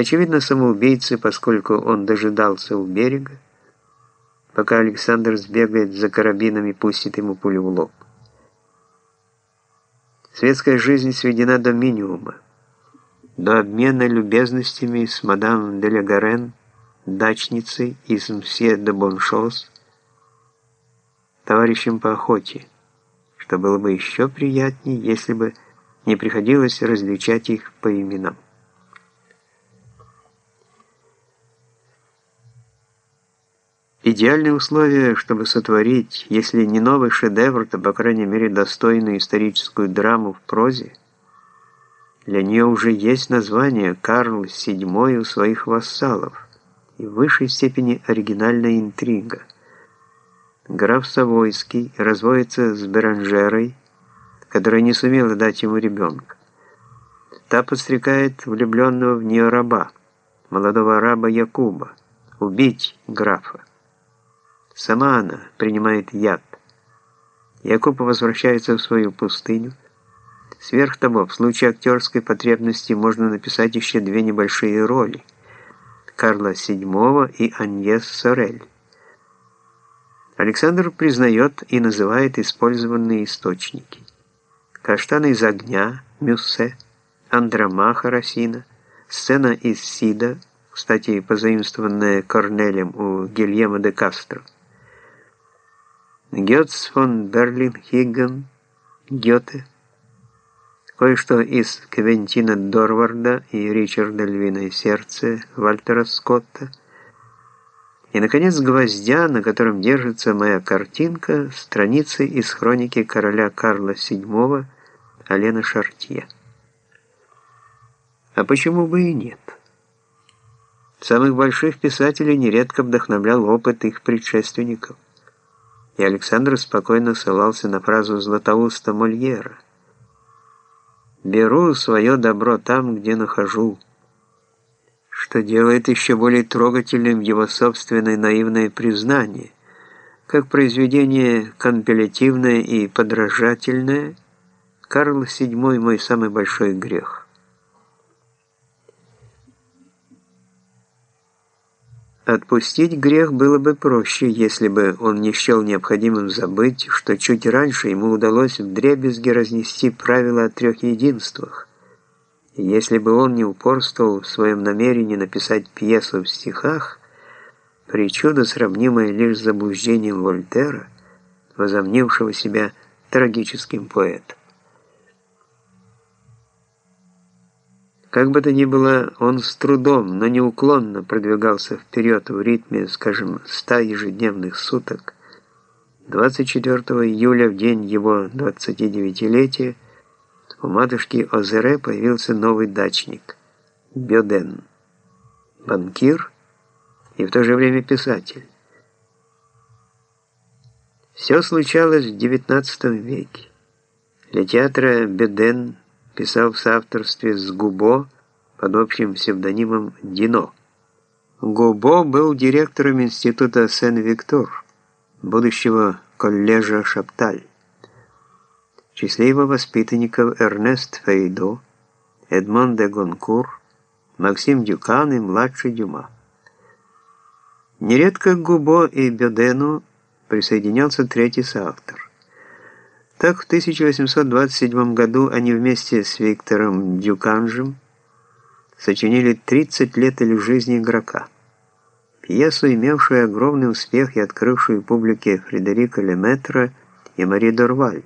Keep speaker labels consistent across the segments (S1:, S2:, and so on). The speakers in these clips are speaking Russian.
S1: Очевидно, самоубийцы, поскольку он дожидался у берега, пока Александр сбегает за карабином и пустит ему пулю в лоб. Светская жизнь сведена до минимума, до обмена любезностями с мадам де Гарен, дачницей из Мсье де Боншос, товарищем по охоте, что было бы еще приятнее, если бы не приходилось различать их по именам. Идеальные условия, чтобы сотворить, если не новый шедевр, то, по крайней мере, достойную историческую драму в прозе, для нее уже есть название «Карл VII у своих вассалов» и в высшей степени оригинальная интрига. Граф Савойский разводится с Беранжерой, которая не сумела дать ему ребенка. Та подстрекает влюбленного в нее раба, молодого араба Якуба, убить графа. Сама она принимает яд. Якуб возвращается в свою пустыню. Сверх того, в случае актерской потребности можно написать еще две небольшие роли – Карла VII и Аньес Сорель. Александр признает и называет использованные источники. Каштаны из огня, Мюссе, Андромаха Росина, сцена из Сида, кстати, позаимствованная Корнелем у Гильема де Кастро, Гетц фон Берлин-Хигген, Гёте, кое-что из Квентина Дорварда и Ричарда «Львиное сердце» Вальтера Скотта, и, наконец, гвоздя, на котором держится моя картинка, страницы из хроники короля Карла VII Алена Шартье. А почему бы и нет? Самых больших писателей нередко вдохновлял опыт их предшественников – и Александр спокойно ссылался на фразу Златоуста Мольера «Беру свое добро там, где нахожу», что делает еще более трогательным его собственное наивное признание, как произведение компилятивное и подражательное, Карл VII мой самый большой грех. Отпустить грех было бы проще, если бы он не счел необходимым забыть, что чуть раньше ему удалось вдребезги разнести правила о трех единствах. И если бы он не упорствовал в своем намерении написать пьесу в стихах, причуда, сравнимая лишь с заблуждением Вольтера, возомнившего себя трагическим поэтом. Как бы то ни было, он с трудом, но неуклонно продвигался вперед в ритме, скажем, ста ежедневных суток. 24 июля, в день его 29-летия, у матушки Озере появился новый дачник – Бёден. Банкир и в то же время писатель. Все случалось в XIX веке. Для театра Беден писал в соавторстве с Губо под общим псевдонимом Дино. Губо был директором института Сен-Виктор, будущего коллежа Шапталь. В числе его воспитанников Эрнест Фейдо, Эдмон де Гонкур, Максим Дюкан и младший Дюма. Нередко к Губо и Бедену присоединялся третий соавтор. Так в 1827 году они вместе с Виктором Дюканжем сочинили «30 лет или жизни игрока», пьесу, имевшую огромный успех и открывшую публике Фредерика Леметра и Мари Дорваль.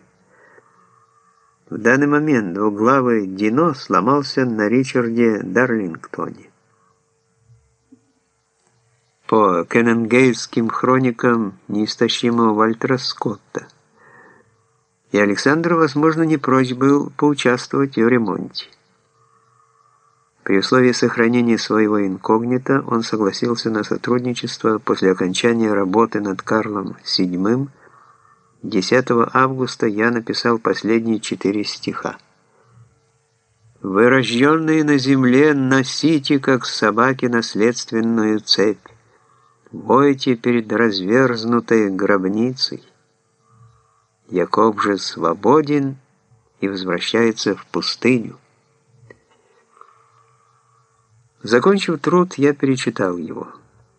S1: В данный момент двуглавый Дино сломался на Ричарде Дарлингтоне. По кеннингейским хроникам неистощимого Вальтера Скотта и Александр, возможно, не прочь был поучаствовать в ремонте. При условии сохранения своего инкогнито он согласился на сотрудничество после окончания работы над Карлом VII. 10 августа я написал последние четыре стиха. «Вы, рожденные на земле, носите, как собаки, наследственную цепь. Войте перед разверзнутой гробницей. Яков же свободен и возвращается в пустыню. Закончив труд, я перечитал его.